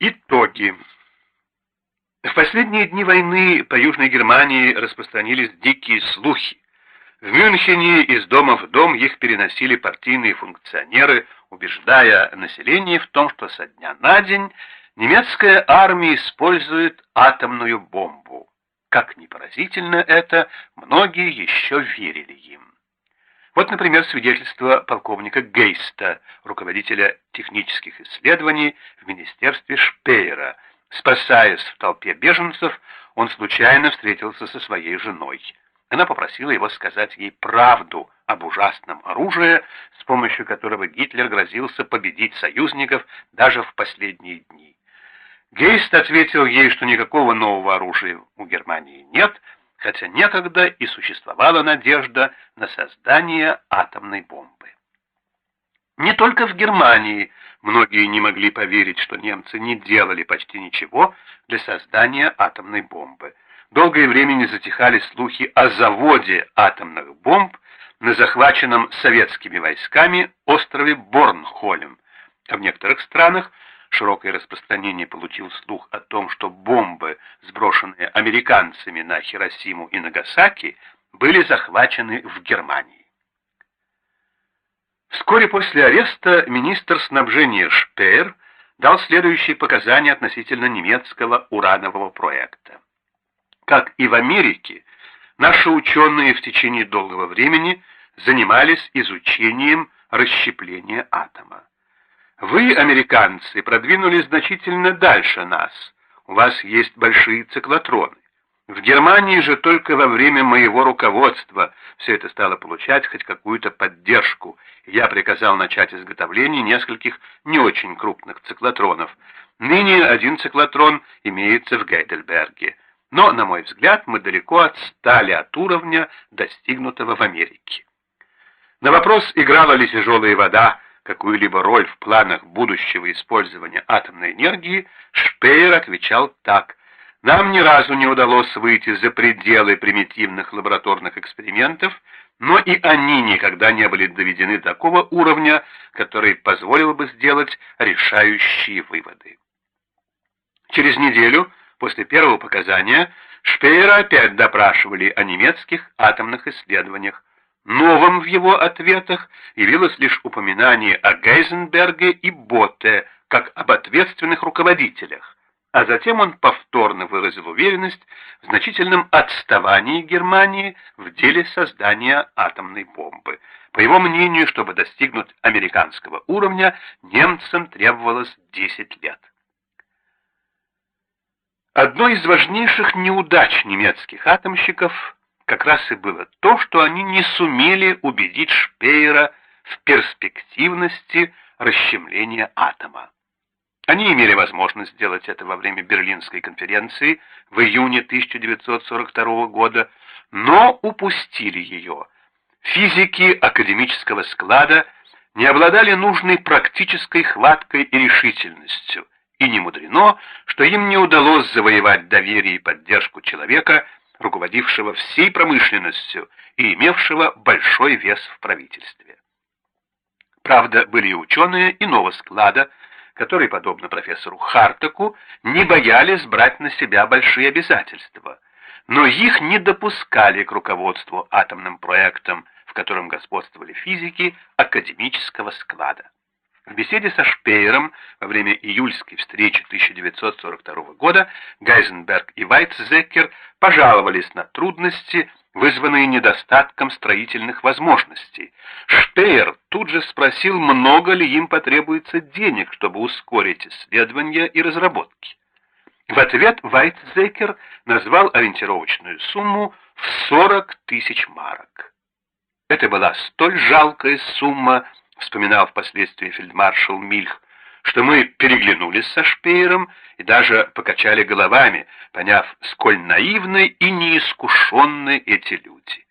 Итоги. В последние дни войны по Южной Германии распространились дикие слухи. В Мюнхене из дома в дом их переносили партийные функционеры, убеждая население в том, что со дня на день немецкая армия использует атомную бомбу. Как ни поразительно это, многие еще верили им. Вот, например, свидетельство полковника Гейста, руководителя технических исследований в Министерстве Шпеера. Спасаясь в толпе беженцев, он случайно встретился со своей женой. Она попросила его сказать ей правду об ужасном оружии, с помощью которого Гитлер грозился победить союзников даже в последние дни. Гейст ответил ей, что никакого нового оружия у Германии нет, хотя некогда и существовала надежда на создание атомной бомбы. Не только в Германии многие не могли поверить, что немцы не делали почти ничего для создания атомной бомбы. Долгое время не затихали слухи о заводе атомных бомб на захваченном советскими войсками острове Борнхольм, а в некоторых странах Широкое распространение получил слух о том, что бомбы, сброшенные американцами на Хиросиму и Нагасаки, были захвачены в Германии. Вскоре после ареста министр снабжения Шпеер дал следующие показания относительно немецкого уранового проекта. Как и в Америке, наши ученые в течение долгого времени занимались изучением расщепления атома. Вы, американцы, продвинулись значительно дальше нас. У вас есть большие циклотроны. В Германии же только во время моего руководства все это стало получать хоть какую-то поддержку. Я приказал начать изготовление нескольких не очень крупных циклотронов. Ныне один циклотрон имеется в Гейдельберге. Но, на мой взгляд, мы далеко отстали от уровня, достигнутого в Америке. На вопрос, играла ли тяжелая вода какую-либо роль в планах будущего использования атомной энергии, Шпеер отвечал так. Нам ни разу не удалось выйти за пределы примитивных лабораторных экспериментов, но и они никогда не были доведены до такого уровня, который позволил бы сделать решающие выводы. Через неделю после первого показания Шпеера опять допрашивали о немецких атомных исследованиях, Новым в его ответах явилось лишь упоминание о Гейзенберге и Ботте как об ответственных руководителях, а затем он повторно выразил уверенность в значительном отставании Германии в деле создания атомной бомбы. По его мнению, чтобы достигнуть американского уровня, немцам требовалось 10 лет. Одной из важнейших неудач немецких атомщиков как раз и было то, что они не сумели убедить Шпеера в перспективности расщемления атома. Они имели возможность сделать это во время Берлинской конференции в июне 1942 года, но упустили ее. Физики академического склада не обладали нужной практической хваткой и решительностью, и не мудрено, что им не удалось завоевать доверие и поддержку человека, руководившего всей промышленностью и имевшего большой вес в правительстве. Правда, были и ученые иного склада, которые, подобно профессору Хартаку, не боялись брать на себя большие обязательства, но их не допускали к руководству атомным проектом, в котором господствовали физики академического склада. В беседе со Шпеером во время июльской встречи 1942 года Гайзенберг и Вайтзекер пожаловались на трудности, вызванные недостатком строительных возможностей. Шпеер тут же спросил, много ли им потребуется денег, чтобы ускорить исследования и разработки. В ответ Вайтзекер назвал ориентировочную сумму в 40 тысяч марок. Это была столь жалкая сумма, вспоминал впоследствии фельдмаршал Мильх, что мы переглянулись со Шпеером и даже покачали головами, поняв, сколь наивны и неискушенны эти люди.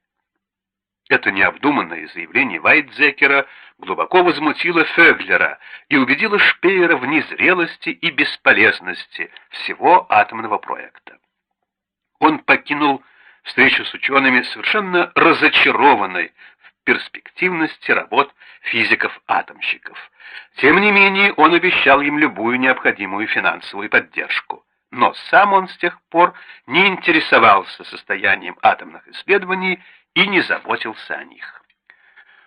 Это необдуманное заявление Вайтзекера глубоко возмутило Феглера и убедило Шпеера в незрелости и бесполезности всего атомного проекта. Он покинул встречу с учеными совершенно разочарованный перспективности работ физиков-атомщиков. Тем не менее, он обещал им любую необходимую финансовую поддержку. Но сам он с тех пор не интересовался состоянием атомных исследований и не заботился о них.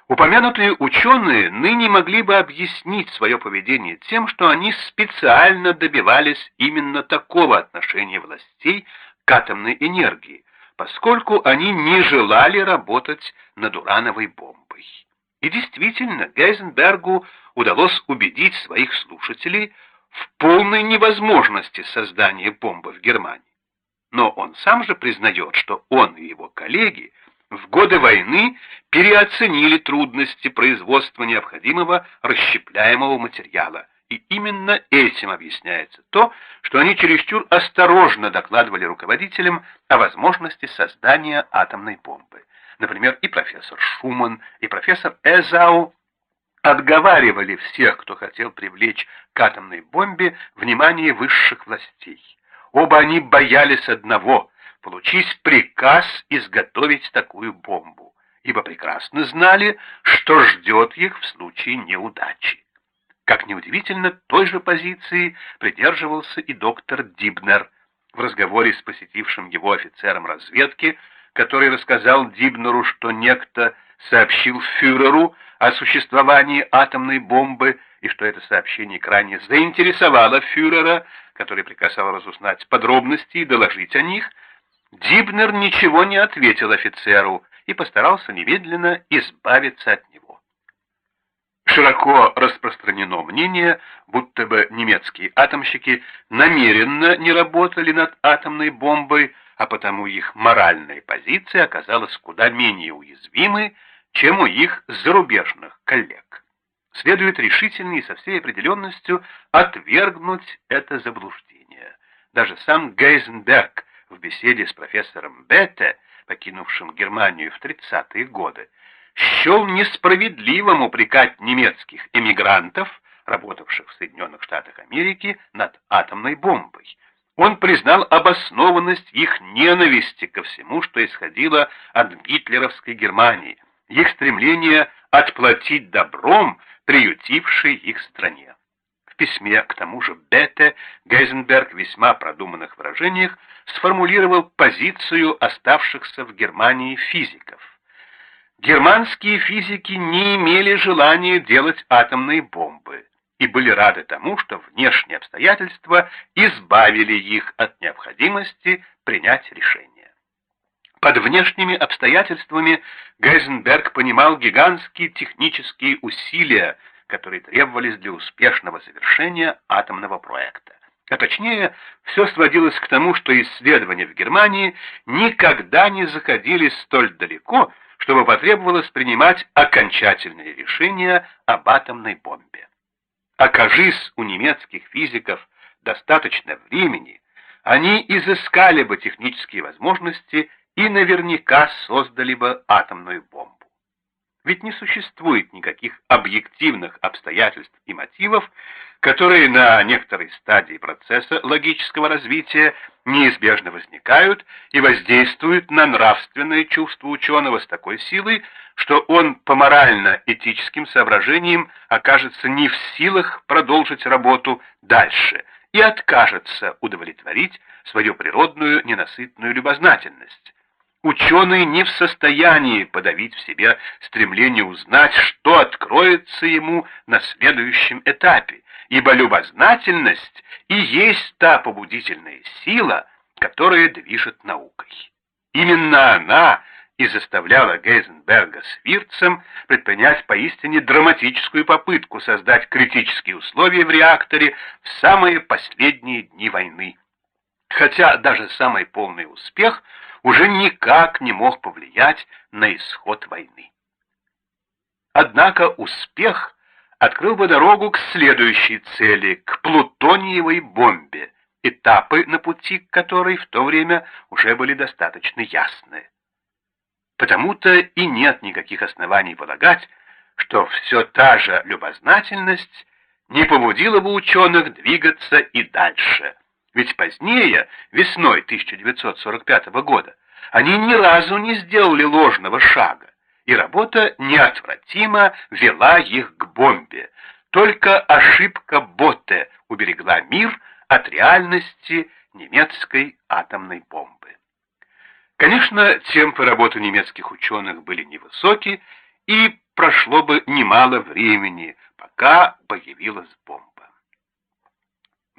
Упомянутые ученые ныне могли бы объяснить свое поведение тем, что они специально добивались именно такого отношения властей к атомной энергии, поскольку они не желали работать над урановой бомбой. И действительно, Гейзенбергу удалось убедить своих слушателей в полной невозможности создания бомбы в Германии. Но он сам же признает, что он и его коллеги в годы войны переоценили трудности производства необходимого расщепляемого материала, и именно этим объясняется то, что они чересчур осторожно докладывали руководителям о возможности создания атомной бомбы. Например, и профессор Шуман, и профессор Эзау отговаривали всех, кто хотел привлечь к атомной бомбе внимание высших властей. Оба они боялись одного получить приказ изготовить такую бомбу, ибо прекрасно знали, что ждет их в случае неудачи. Как неудивительно, той же позиции придерживался и доктор Дибнер в разговоре с посетившим его офицером разведки, который рассказал Дибнеру, что некто сообщил фюреру о существовании атомной бомбы и что это сообщение крайне заинтересовало фюрера, который приказал разузнать подробности и доложить о них, Дибнер ничего не ответил офицеру и постарался немедленно избавиться от него. Широко распространено мнение, будто бы немецкие атомщики намеренно не работали над атомной бомбой, а потому их моральная позиция оказалась куда менее уязвимой, чем у их зарубежных коллег. Следует решительно и со всей определенностью отвергнуть это заблуждение. Даже сам Гейзенберг в беседе с профессором Бетте, покинувшим Германию в 30-е годы, счел несправедливым упрекать немецких эмигрантов, работавших в Соединенных Штатах Америки, над атомной бомбой. Он признал обоснованность их ненависти ко всему, что исходило от гитлеровской Германии, их стремление отплатить добром приютившей их стране. В письме к тому же Бетте Гейзенберг в весьма продуманных выражениях сформулировал позицию оставшихся в Германии физиков. Германские физики не имели желания делать атомные бомбы и были рады тому, что внешние обстоятельства избавили их от необходимости принять решение. Под внешними обстоятельствами Гейзенберг понимал гигантские технические усилия, которые требовались для успешного завершения атомного проекта. А точнее, все сводилось к тому, что исследования в Германии никогда не заходили столь далеко, чтобы потребовалось принимать окончательные решения об атомной бомбе. Окажись у немецких физиков достаточно времени, они изыскали бы технические возможности и наверняка создали бы атомную бомбу. Ведь не существует никаких объективных обстоятельств и мотивов, которые на некоторой стадии процесса логического развития неизбежно возникают и воздействуют на нравственное чувство ученого с такой силой, что он по морально-этическим соображениям окажется не в силах продолжить работу дальше и откажется удовлетворить свою природную ненасытную любознательность. Ученый не в состоянии подавить в себе стремление узнать, что откроется ему на следующем этапе, ибо любознательность и есть та побудительная сила, которая движет наукой. Именно она и заставляла Гейзенберга с Вирцем предпринять поистине драматическую попытку создать критические условия в реакторе в самые последние дни войны. Хотя даже самый полный успех – уже никак не мог повлиять на исход войны. Однако успех открыл бы дорогу к следующей цели, к плутониевой бомбе, этапы на пути к которой в то время уже были достаточно ясны. Потому-то и нет никаких оснований полагать, что все та же любознательность не побудила бы ученых двигаться и дальше, ведь позднее, весной 1945 года, они ни разу не сделали ложного шага, и работа неотвратимо вела их к бомбе. Только ошибка Ботте уберегла мир от реальности немецкой атомной бомбы. Конечно, темпы работы немецких ученых были невысоки, и прошло бы немало времени, пока появилась бомба.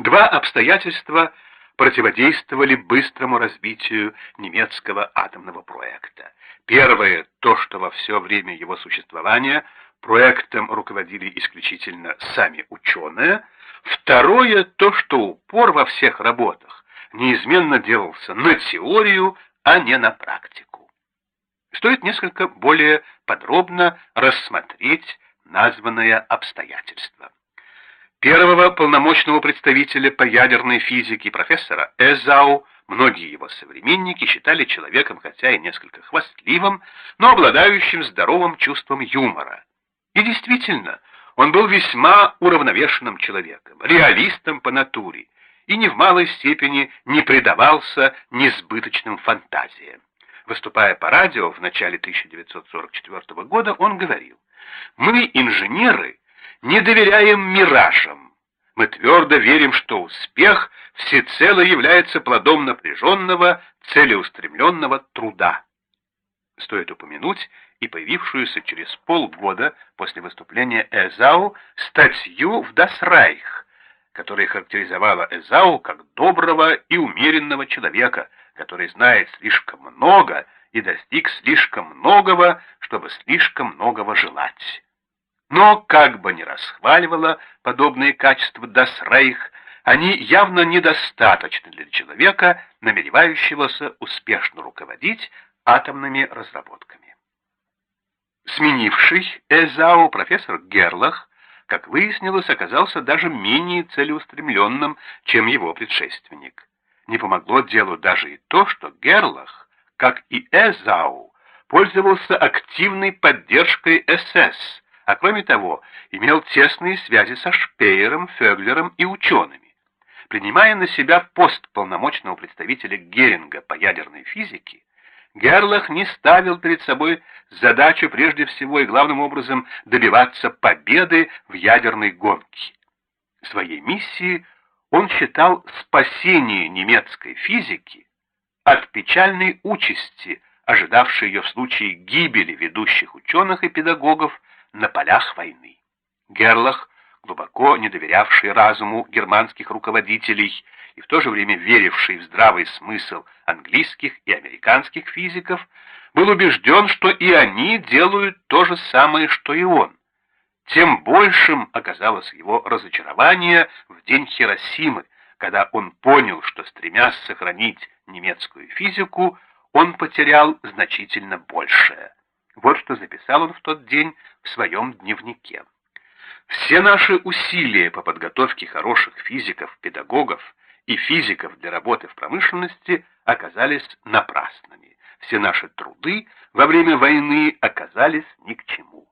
Два обстоятельства противодействовали быстрому развитию немецкого атомного проекта. Первое — то, что во все время его существования проектом руководили исключительно сами ученые. Второе — то, что упор во всех работах неизменно делался на теорию, а не на практику. Стоит несколько более подробно рассмотреть названное обстоятельство. Первого полномочного представителя по ядерной физике профессора Эзау многие его современники считали человеком, хотя и несколько хвастливым, но обладающим здоровым чувством юмора. И действительно, он был весьма уравновешенным человеком, реалистом по натуре, и не в малой степени не предавался несбыточным фантазиям. Выступая по радио в начале 1944 года, он говорил, «Мы, инженеры, не доверяем миражам. Мы твердо верим, что успех всецело является плодом напряженного, целеустремленного труда. Стоит упомянуть и появившуюся через полгода после выступления Эзау статью в «Das Reich», которая характеризовала Эзау как доброго и умеренного человека, который знает слишком много и достиг слишком многого, чтобы слишком многого желать. Но, как бы ни расхваливала подобные качества Дасрейх, они явно недостаточны для человека, намеревающегося успешно руководить атомными разработками. Сменивший Эзау профессор Герлах, как выяснилось, оказался даже менее целеустремленным, чем его предшественник. Не помогло делу даже и то, что Герлах, как и Эзау, пользовался активной поддержкой СС, а кроме того имел тесные связи со Шпеером, Феглером и учеными. Принимая на себя пост полномочного представителя Геринга по ядерной физике, Герлах не ставил перед собой задачу прежде всего и главным образом добиваться победы в ядерной гонке. Своей миссией он считал спасение немецкой физики от печальной участи, ожидавшей ее в случае гибели ведущих ученых и педагогов на полях войны. Герлах, глубоко не доверявший разуму германских руководителей и в то же время веривший в здравый смысл английских и американских физиков, был убежден, что и они делают то же самое, что и он. Тем большим оказалось его разочарование в день Хиросимы, когда он понял, что, стремясь сохранить немецкую физику, он потерял значительно большее. Вот что записал он в тот день в своем дневнике. Все наши усилия по подготовке хороших физиков, педагогов и физиков для работы в промышленности оказались напрасными. Все наши труды во время войны оказались ни к чему.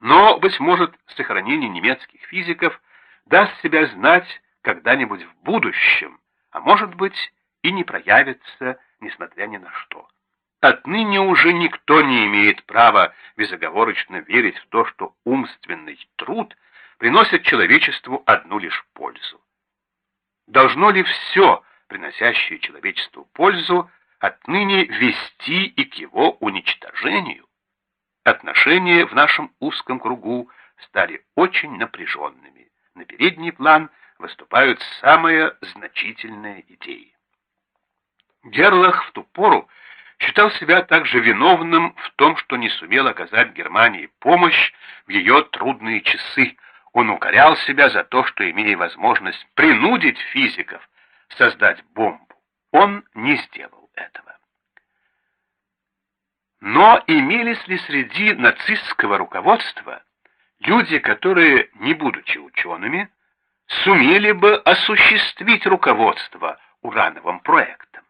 Но, быть может, сохранение немецких физиков даст себя знать когда-нибудь в будущем, а может быть и не проявится, несмотря ни на что. Отныне уже никто не имеет права безоговорочно верить в то, что умственный труд приносит человечеству одну лишь пользу. Должно ли все, приносящее человечеству пользу, отныне вести и к его уничтожению? Отношения в нашем узком кругу стали очень напряженными. На передний план выступают самые значительные идеи. Герлах в ту пору считал себя также виновным в том, что не сумел оказать Германии помощь в ее трудные часы. Он укорял себя за то, что, имея возможность принудить физиков создать бомбу, он не сделал этого. Но имелись ли среди нацистского руководства люди, которые, не будучи учеными, сумели бы осуществить руководство урановым проектом?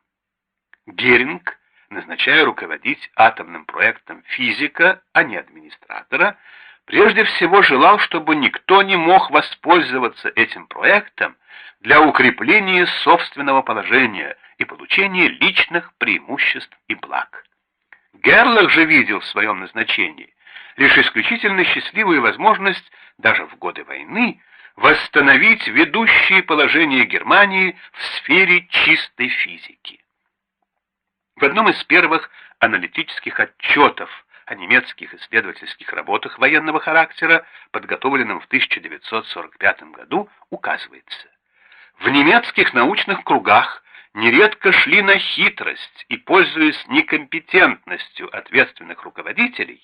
Геринг назначая руководить атомным проектом физика, а не администратора, прежде всего желал, чтобы никто не мог воспользоваться этим проектом для укрепления собственного положения и получения личных преимуществ и благ. Герлах же видел в своем назначении лишь исключительно счастливую возможность даже в годы войны восстановить ведущее положение Германии в сфере чистой физики. В одном из первых аналитических отчетов о немецких исследовательских работах военного характера, подготовленном в 1945 году, указывается. В немецких научных кругах нередко шли на хитрость и, пользуясь некомпетентностью ответственных руководителей,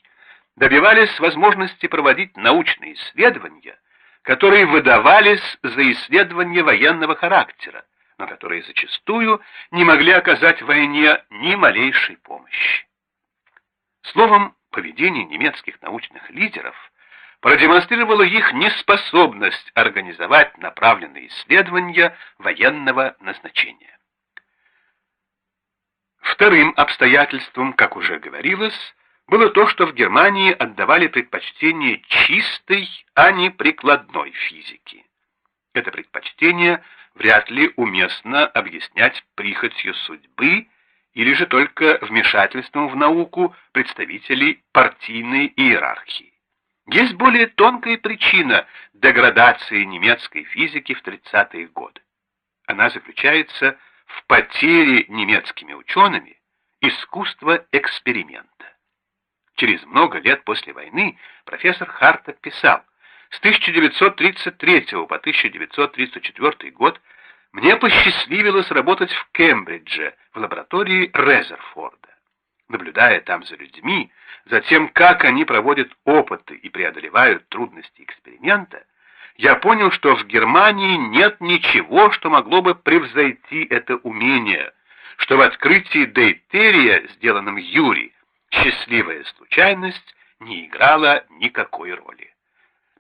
добивались возможности проводить научные исследования, которые выдавались за исследования военного характера, но которые зачастую не могли оказать войне ни малейшей помощи. Словом, поведение немецких научных лидеров продемонстрировало их неспособность организовать направленные исследования военного назначения. Вторым обстоятельством, как уже говорилось, было то, что в Германии отдавали предпочтение чистой, а не прикладной физике. Это предпочтение вряд ли уместно объяснять прихотью судьбы или же только вмешательством в науку представителей партийной иерархии. Есть более тонкая причина деградации немецкой физики в 30-е годы. Она заключается в потере немецкими учеными искусства эксперимента. Через много лет после войны профессор Хартек писал, с 1933 по 1934 год мне посчастливилось работать в Кембридже, в лаборатории Резерфорда. Наблюдая там за людьми, за тем, как они проводят опыты и преодолевают трудности эксперимента, я понял, что в Германии нет ничего, что могло бы превзойти это умение, что в открытии дейтерия, сделанном Юри, счастливая случайность не играла никакой роли.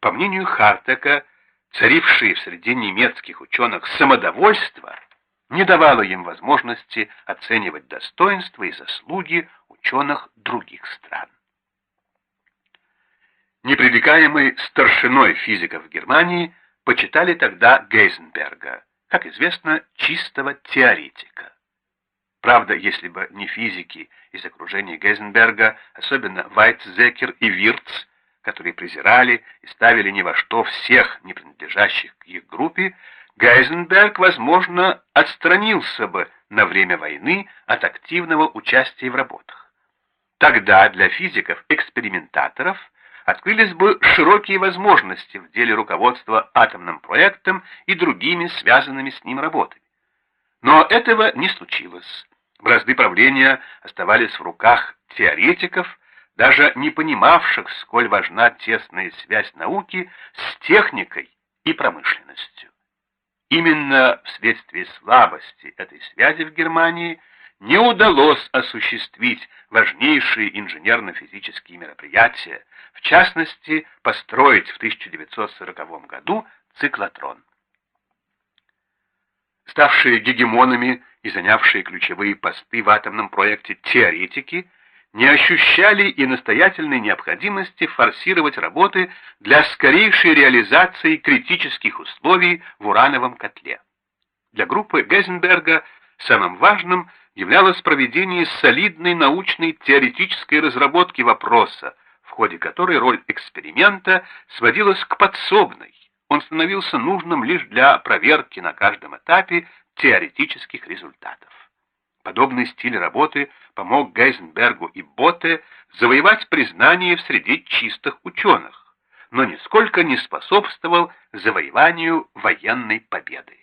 По мнению Хартека, царившее в среде немецких ученых самодовольство не давало им возможности оценивать достоинства и заслуги ученых других стран. Непререкаемой старшиной физиков Германии почитали тогда Гейзенберга, как известно, чистого теоретика. Правда, если бы не физики из окружения Гейзенберга, особенно Вайтзекер и Вирц, которые презирали и ставили ни во что всех, не принадлежащих к их группе, Гейзенберг, возможно, отстранился бы на время войны от активного участия в работах. Тогда для физиков-экспериментаторов открылись бы широкие возможности в деле руководства атомным проектом и другими связанными с ним работами. Но этого не случилось. Бразды правления оставались в руках теоретиков, даже не понимавших, сколь важна тесная связь науки с техникой и промышленностью. Именно вследствие слабости этой связи в Германии не удалось осуществить важнейшие инженерно-физические мероприятия, в частности, построить в 1940 году циклотрон. Ставшие гегемонами и занявшие ключевые посты в атомном проекте теоретики не ощущали и настоятельной необходимости форсировать работы для скорейшей реализации критических условий в урановом котле. Для группы Гейзенберга самым важным являлось проведение солидной научной теоретической разработки вопроса, в ходе которой роль эксперимента сводилась к подсобной. Он становился нужным лишь для проверки на каждом этапе теоретических результатов. Подобный стиль работы помог Гейзенбергу и Ботте завоевать признание в среде чистых ученых, но нисколько не способствовал завоеванию военной победы.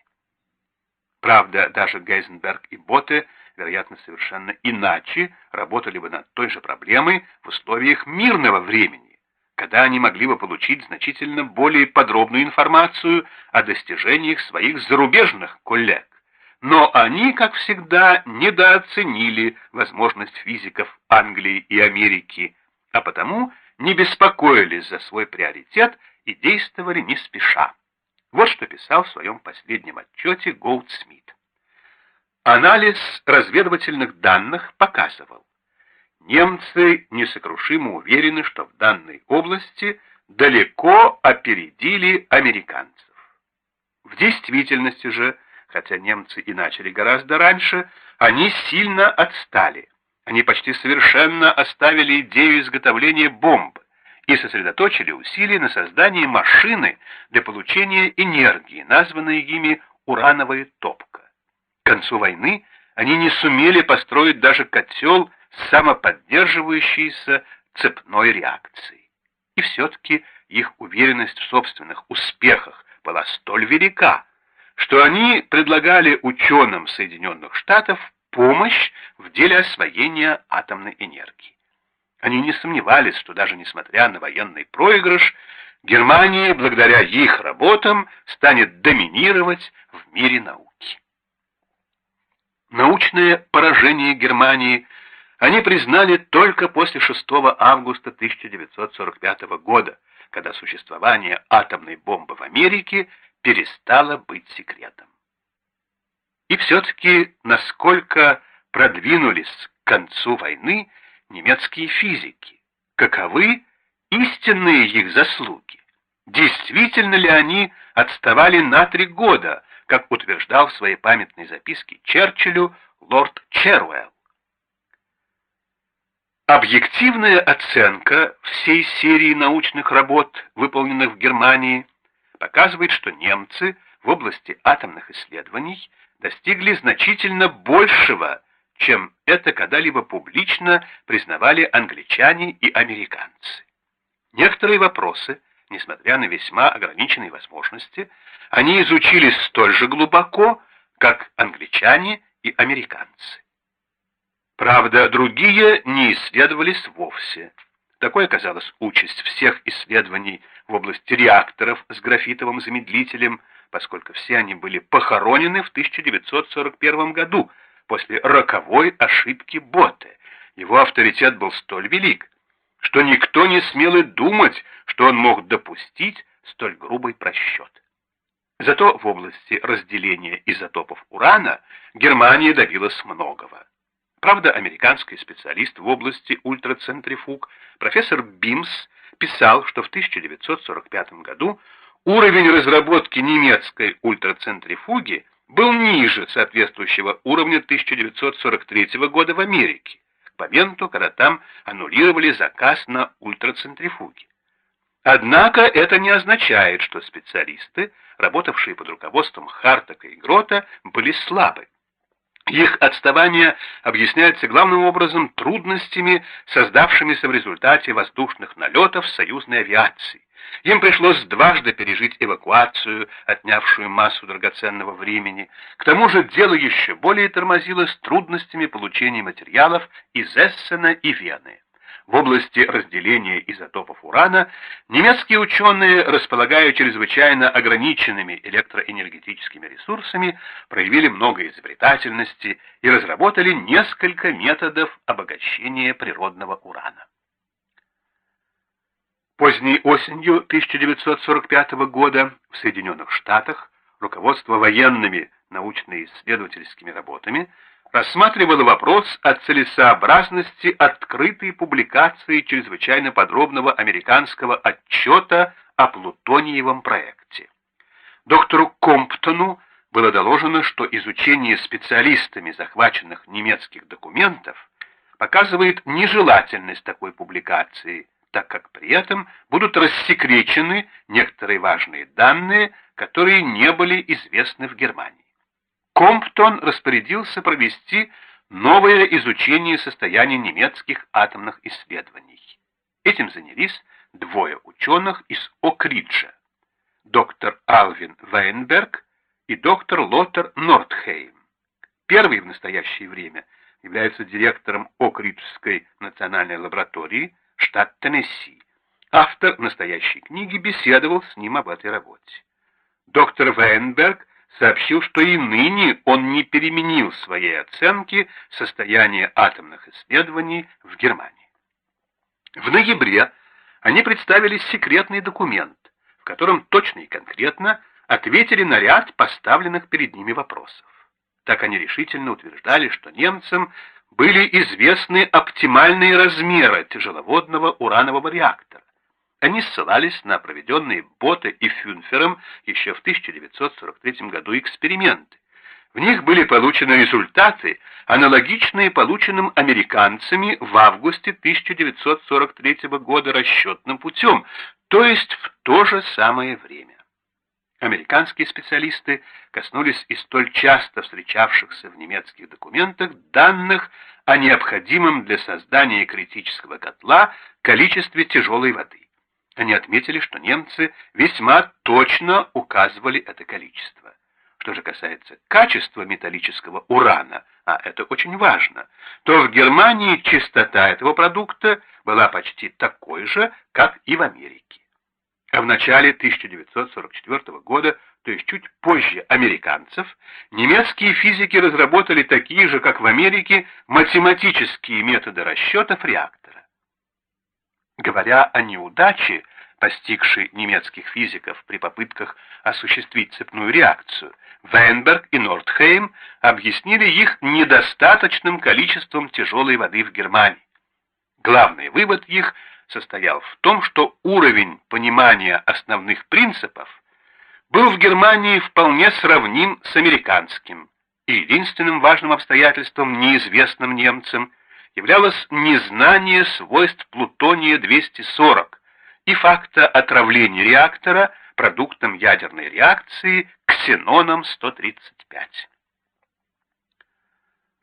Правда, даже Гейзенберг и Ботте, вероятно, совершенно иначе работали бы над той же проблемой в условиях мирного времени, когда они могли бы получить значительно более подробную информацию о достижениях своих зарубежных коллег. Но они, как всегда, недооценили возможность физиков Англии и Америки, а потому не беспокоились за свой приоритет и действовали не спеша. Вот что писал в своем последнем отчете Голдсмит. Анализ разведывательных данных показывал, немцы несокрушимо уверены, что в данной области далеко опередили американцев. В действительности же хотя немцы и начали гораздо раньше, они сильно отстали. Они почти совершенно оставили идею изготовления бомб и сосредоточили усилия на создании машины для получения энергии, названной ими урановая топка. К концу войны они не сумели построить даже котел с самоподдерживающейся цепной реакцией. И все-таки их уверенность в собственных успехах была столь велика, что они предлагали ученым Соединенных Штатов помощь в деле освоения атомной энергии. Они не сомневались, что даже несмотря на военный проигрыш, Германия, благодаря их работам, станет доминировать в мире науки. Научное поражение Германии они признали только после 6 августа 1945 года, когда существование атомной бомбы в Америке перестало быть секретом. И все-таки насколько продвинулись к концу войны немецкие физики, каковы истинные их заслуги, действительно ли они отставали на три года, как утверждал в своей памятной записке Черчиллю лорд Черуэлл. Объективная оценка всей серии научных работ, выполненных в Германии, показывает, что немцы в области атомных исследований достигли значительно большего, чем это когда-либо публично признавали англичане и американцы. Некоторые вопросы, несмотря на весьма ограниченные возможности, они изучили столь же глубоко, как англичане и американцы. Правда, другие не исследовались вовсе. Такой оказалась участь всех исследований в области реакторов с графитовым замедлителем, поскольку все они были похоронены в 1941 году после роковой ошибки Боте. Его авторитет был столь велик, что никто не смел и думать, что он мог допустить столь грубый просчет. Зато в области разделения изотопов урана Германия добилась многого. Правда, американский специалист в области ультрацентрифуг профессор Бимс писал, что в 1945 году уровень разработки немецкой ультрацентрифуги был ниже соответствующего уровня 1943 года в Америке, к моменту, когда там аннулировали заказ на ультрацентрифуги. Однако это не означает, что специалисты, работавшие под руководством Хартака и Грота, были слабы. Их отставание объясняется главным образом трудностями, создавшимися в результате воздушных налетов союзной авиации. Им пришлось дважды пережить эвакуацию, отнявшую массу драгоценного времени. К тому же дело еще более тормозилось трудностями получения материалов из Эссена и Вены. В области разделения изотопов урана немецкие ученые, располагая чрезвычайно ограниченными электроэнергетическими ресурсами, проявили много изобретательности и разработали несколько методов обогащения природного урана. Поздней осенью 1945 года в Соединенных Штатах руководство военными научно-исследовательскими работами рассматривала вопрос о целесообразности открытой публикации чрезвычайно подробного американского отчета о плутониевом проекте. Доктору Комптону было доложено, что изучение специалистами захваченных немецких документов показывает нежелательность такой публикации, так как при этом будут рассекречены некоторые важные данные, которые не были известны в Германии. Комптон распорядился провести новое изучение состояния немецких атомных исследований. Этим занялись двое ученых из Окриджа, доктор Алвин Вейнберг и доктор Лотер Нортхейм. Первый в настоящее время является директором Окриджской национальной лаборатории, штат Теннесси. Автор настоящей книги беседовал с ним об этой работе. Доктор Вейнберг сообщил, что и ныне он не переменил своей оценки состояния атомных исследований в Германии. В ноябре они представили секретный документ, в котором точно и конкретно ответили на ряд поставленных перед ними вопросов. Так они решительно утверждали, что немцам были известны оптимальные размеры тяжеловодного уранового реактора, они ссылались на проведенные Боте и Фюнфером еще в 1943 году эксперименты. В них были получены результаты, аналогичные полученным американцами в августе 1943 года расчетным путем, то есть в то же самое время. Американские специалисты коснулись и столь часто встречавшихся в немецких документах данных о необходимом для создания критического котла количестве тяжелой воды. Они отметили, что немцы весьма точно указывали это количество. Что же касается качества металлического урана, а это очень важно, то в Германии чистота этого продукта была почти такой же, как и в Америке. А в начале 1944 года, то есть чуть позже американцев, немецкие физики разработали такие же, как в Америке, математические методы расчетов реактора. Говоря о неудаче, постигшей немецких физиков при попытках осуществить цепную реакцию, Вейнберг и Нордхейм объяснили их недостаточным количеством тяжелой воды в Германии. Главный вывод их – состоял в том, что уровень понимания основных принципов был в Германии вполне сравним с американским, и единственным важным обстоятельством, неизвестным немцам, являлось незнание свойств плутония-240 и факта отравления реактора продуктом ядерной реакции ксеноном-135.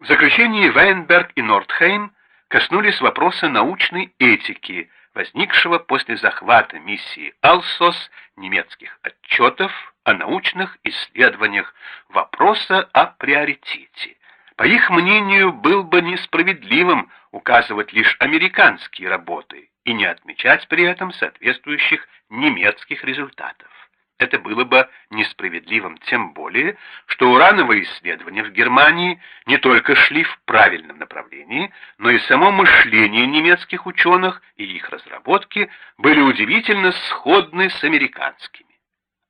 В заключении Вейнберг и Нордхейм коснулись вопроса научной этики, возникшего после захвата миссии «Алсос» немецких отчетов о научных исследованиях, вопроса о приоритете. По их мнению, был бы несправедливым указывать лишь американские работы и не отмечать при этом соответствующих немецких результатов. Это было бы несправедливым тем более, что урановые исследования в Германии не только шли в правильном направлении, но и само мышление немецких ученых и их разработки были удивительно сходны с американскими.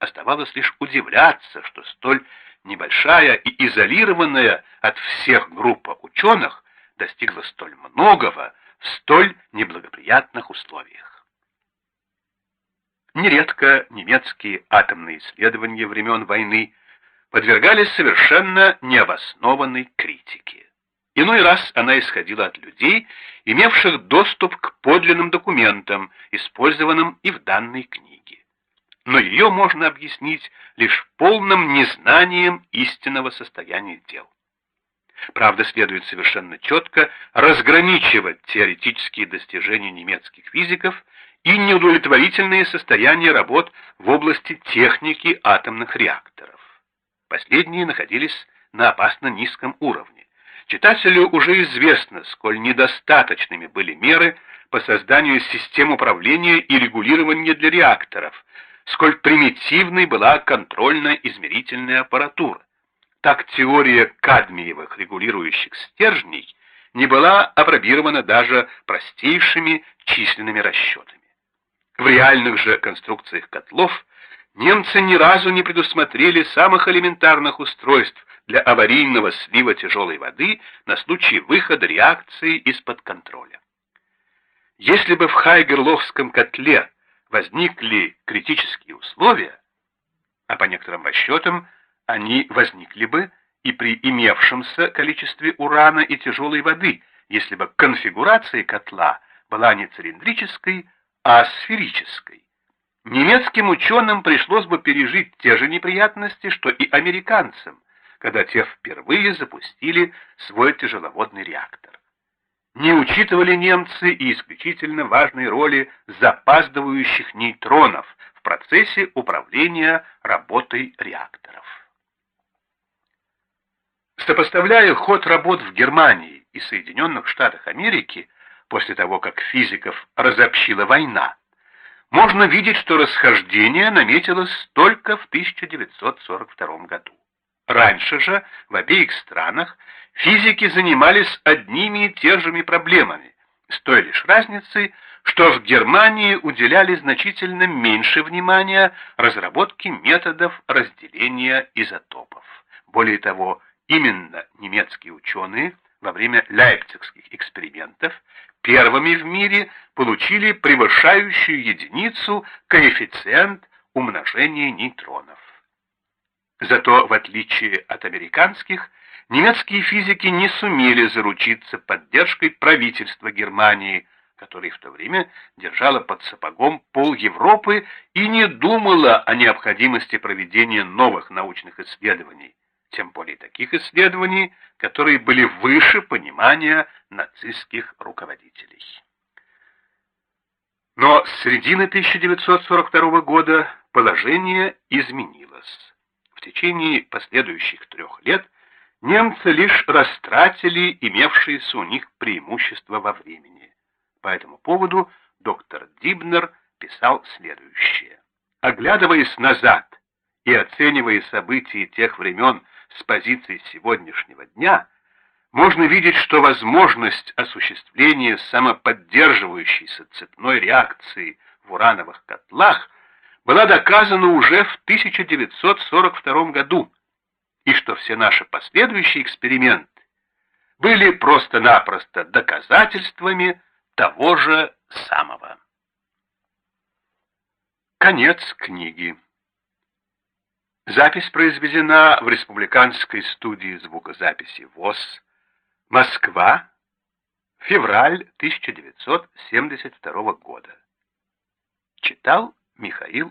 Оставалось лишь удивляться, что столь небольшая и изолированная от всех группа ученых достигла столь многого в столь неблагоприятных условиях. Нередко немецкие атомные исследования времен войны подвергались совершенно необоснованной критике. Иной раз она исходила от людей, имевших доступ к подлинным документам, использованным и в данной книге. Но ее можно объяснить лишь полным незнанием истинного состояния дел. Правда, следует совершенно четко разграничивать теоретические достижения немецких физиков и неудовлетворительное состояние работ в области техники атомных реакторов. Последние находились на опасно низком уровне. Читателю уже известно, сколь недостаточными были меры по созданию систем управления и регулирования для реакторов, сколь примитивной была контрольно-измерительная аппаратура. Так теория кадмиевых регулирующих стержней не была апробирована даже простейшими численными расчетами. В реальных же конструкциях котлов немцы ни разу не предусмотрели самых элементарных устройств для аварийного слива тяжелой воды на случай выхода реакции из-под контроля. Если бы в Хайгерловском котле возникли критические условия, а по некоторым расчетам они возникли бы и при имевшемся количестве урана и тяжелой воды, если бы конфигурация котла была не цилиндрической, а сферической. Немецким ученым пришлось бы пережить те же неприятности, что и американцам, когда те впервые запустили свой тяжеловодный реактор. Не учитывали немцы и исключительно важной роли запаздывающих нейтронов в процессе управления работой реакторов. Сопоставляя ход работ в Германии и Соединенных Штатах Америки, после того, как физиков разобщила война, можно видеть, что расхождение наметилось только в 1942 году. Раньше же в обеих странах физики занимались одними и теми же проблемами, с той лишь разницей, что в Германии уделяли значительно меньше внимания разработке методов разделения изотопов. Более того, именно немецкие ученые во время лейпцигских экспериментов первыми в мире получили превышающую единицу коэффициент умножения нейтронов. Зато, в отличие от американских, немецкие физики не сумели заручиться поддержкой правительства Германии, которое в то время держало под сапогом пол Европы и не думало о необходимости проведения новых научных исследований, тем более таких исследований, которые были выше понимания нацистских руководителей. Но с середины 1942 года положение изменилось. В течение последующих трех лет немцы лишь растратили имевшиеся у них преимущества во времени. По этому поводу доктор Дибнер писал следующее. Оглядываясь назад и оценивая события тех времен с позиции сегодняшнего дня, можно видеть, что возможность осуществления самоподдерживающейся цепной реакции в урановых котлах была доказана уже в 1942 году, и что все наши последующие эксперименты были просто-напросто доказательствами того же самого. Конец книги. Запись произведена в Республиканской студии звукозаписи ВОЗ, Москва, февраль 1972 года. Читал Михаил